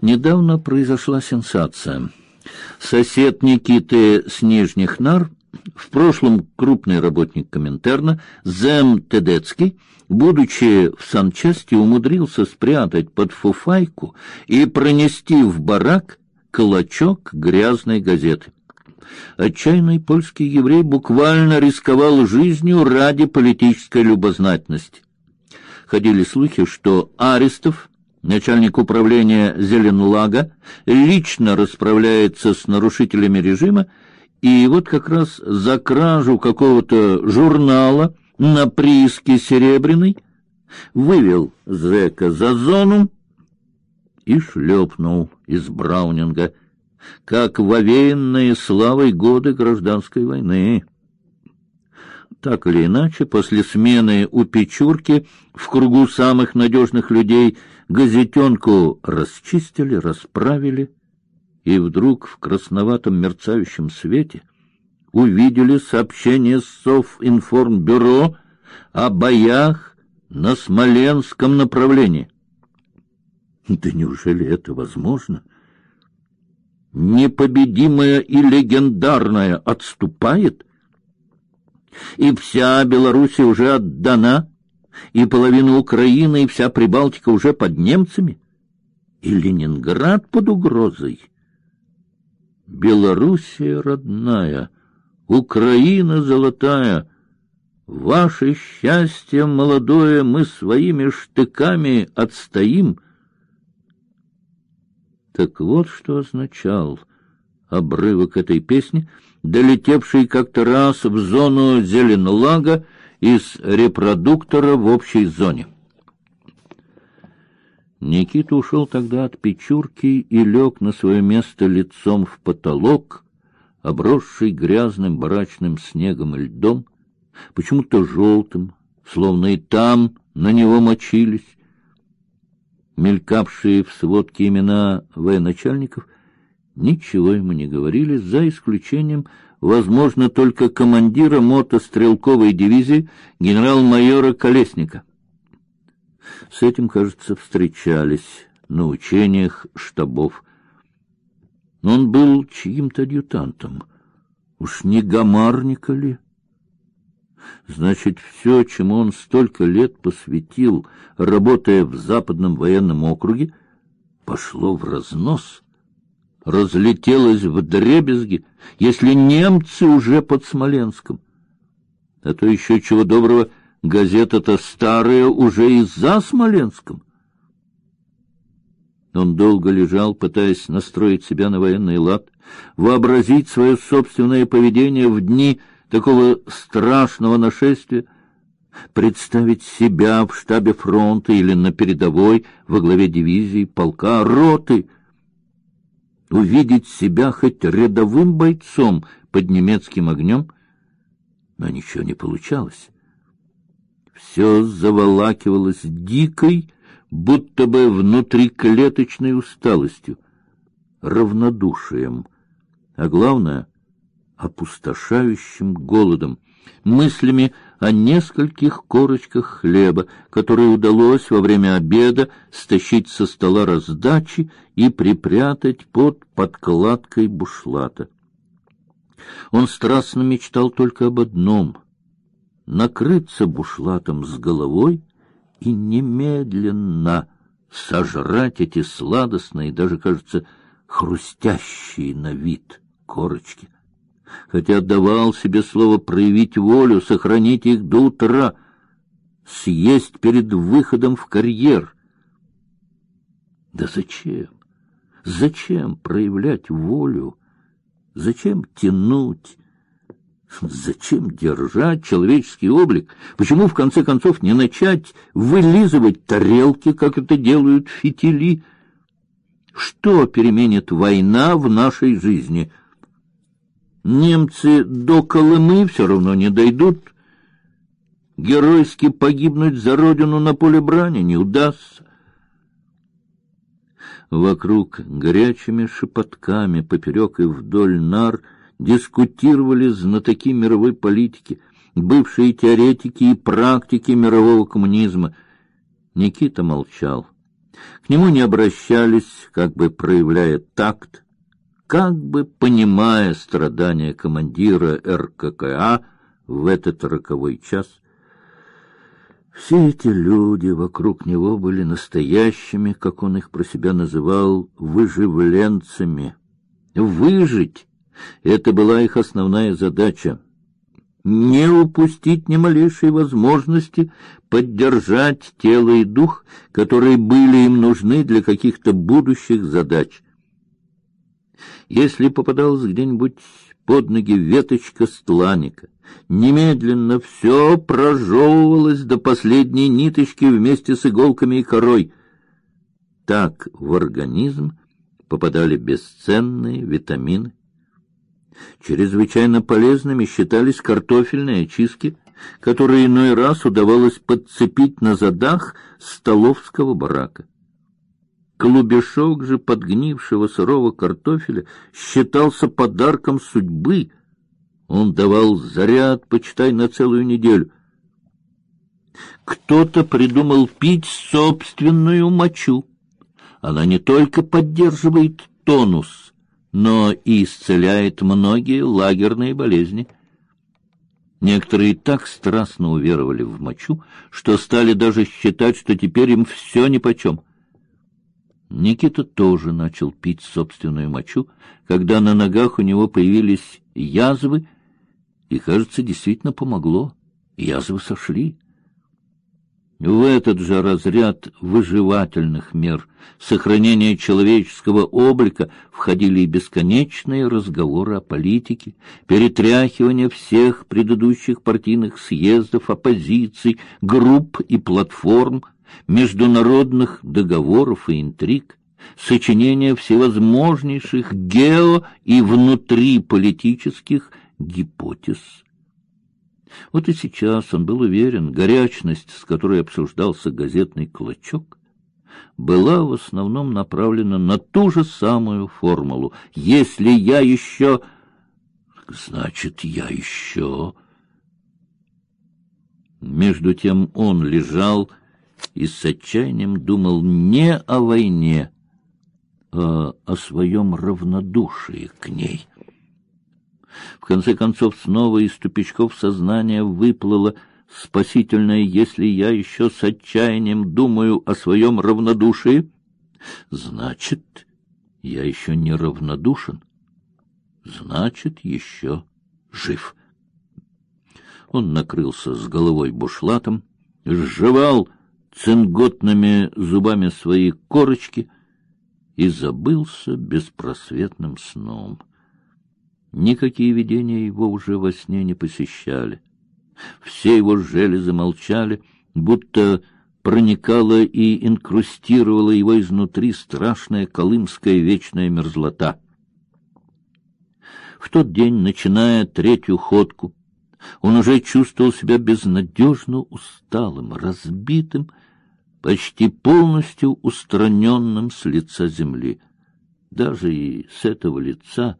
Недавно произошла сенсация. Сосед Никиты с Нижних Нар, в прошлом крупный работник Коминтерна, Зем Тедецкий, будучи в санчасти, умудрился спрятать под фуфайку и пронести в барак клочок грязной газеты. Отчаянный польский еврей буквально рисковал жизнью ради политической любознательности. Ходили слухи, что Арестов начальник управления Зеленлага, лично расправляется с нарушителями режима, и вот как раз за кражу какого-то журнала на прииске Серебряной вывел зэка за зону и шлепнул из Браунинга, как вовеянные славой годы гражданской войны. Так или иначе, после смены у Печурки в кругу самых надежных людей газетенку расчистили, расправили, и вдруг в красноватом мерцающем свете увидели сообщение Совинформбюро о боях на Смоленском направлении. Да неужели это возможно? Непобедимая и легендарная отступает — и вся Белоруссия уже отдана, и половина Украины, и вся Прибалтика уже под немцами, и Ленинград под угрозой. Белоруссия родная, Украина золотая, ваше счастье молодое мы своими штыками отстоим. Так вот что означал обрывок этой песни — долетевший как-то раз в зону Зеленолага из репродуктора в общей зоне. Никита ушел тогда от Печурки и лег на свое место лицом в потолок, обросший грязным барачным снегом и льдом, почему-то желтым, словно и там на него мочились. Мелькавшие в сводке имена военачальников — ничего ему не говорили, за исключением, возможно, только командира мотострелковой дивизии генерал-майора Колесника. С этим, кажется, встречались на учениях штабов. Он был чьим-то адъютантом. Уж не гамарника ли? Значит, все, чему он столько лет посвятил, работая в Западном военном округе, пошло в разнос — разлетелась в дребезги, если немцы уже под Смоленском. А то еще чего доброго, газета-то старая уже и за Смоленском. Он долго лежал, пытаясь настроить себя на военный лад, вообразить свое собственное поведение в дни такого страшного нашествия, представить себя в штабе фронта или на передовой во главе дивизии, полка, роты — увидеть себя хоть рядовым бойцом под немецким огнем, но ничего не получалось. Все заволакивалось дикой, будто бы внутриклеточной усталостью, равнодушием, а главное — опустошающим голодом, мыслями о нескольких корочках хлеба, которые удалось во время обеда стащить со стола раздачи и припрятать под подкладкой бушлата. Он страстно мечтал только об одном — накрыться бушлатом с головой и немедленно сожрать эти сладостные, даже, кажется, хрустящие на вид корочки — хотя давал себе слово проявить волю, сохранить их до утра, съесть перед выходом в карьер. Да зачем? Зачем проявлять волю? Зачем тянуть? Зачем держать человеческий облик? Почему в конце концов не начать вылизывать тарелки, как это делают фитили? Что переменит война в нашей жизни? Немцы до Колымы все равно не дойдут. Геройски погибнуть за родину на поле брани не удастся. Вокруг горячими шепотками поперек и вдоль нар дискутировали знатоки мировой политики, бывшие теоретики и практики мирового коммунизма. Никита молчал, К нему не обращались, как бы проявляя такт, как бы понимая страдания командира РККА в этот роковой час. Все эти люди вокруг него были настоящими, как он их про себя называл, выживленцами. Выжить — это была их основная задача. Не упустить ни малейшей возможности поддержать тело и дух, которые были им нужны для каких-то будущих задач. Если попадалась где-нибудь под ноги веточка стланика, немедленно все прожевывалось до последней ниточки вместе с иголками и корой. Так в организм попадали бесценные витамины. Чрезвычайно полезными считались картофельные очистки, которые иной раз удавалось подцепить на задах столовского барака. Клубешок же подгнившего сырого картофеля считался подарком судьбы. Он давал заряд, почитай, на целую неделю. Кто-то придумал пить собственную мочу. Она не только поддерживает тонус, но и исцеляет многие лагерные болезни. Некоторые так страстно уверовали в мочу, что стали даже считать, что теперь им все нипочем. Никита тоже начал пить собственную мочу, когда на ногах у него появились язвы, и, кажется, действительно помогло. Язвы сошли. В этот же разряд выживательных мер сохранения человеческого облика входили и бесконечные разговоры о политике, перетряхивание всех предыдущих партийных съездов, оппозиций, групп и платформ, международных договоров и интриг, сочинение всевозможнейших гео- и внутриполитических гипотез. Вот и сейчас он был уверен, горячность, с которой обсуждался газетный клочок, была в основном направлена на ту же самую формулу. Если я еще... Значит, я еще... Между тем он лежал и с отчаянием думал не о войне, а о своем равнодушии к ней. В конце концов, снова из тупичков сознания выплыло спасительное, если я еще с отчаянием думаю о своем равнодушии, значит, я еще не равнодушен, значит, еще жив. Он накрылся с головой бушлатом, сживал цинготными зубами свои корочки и забылся беспросветным сном. Никакие видения его уже во сне не посещали. Все его железы молчали, будто проникала и инкрустировала его изнутри страшная колымская вечная мерзлота. В тот день, начиная третью ходку, он уже чувствовал себя безнадежно усталым, разбитым, почти полностью устраненным с лица земли. Даже и с этого лица,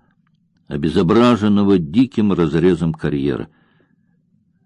обезображенного диким разрезом карьера —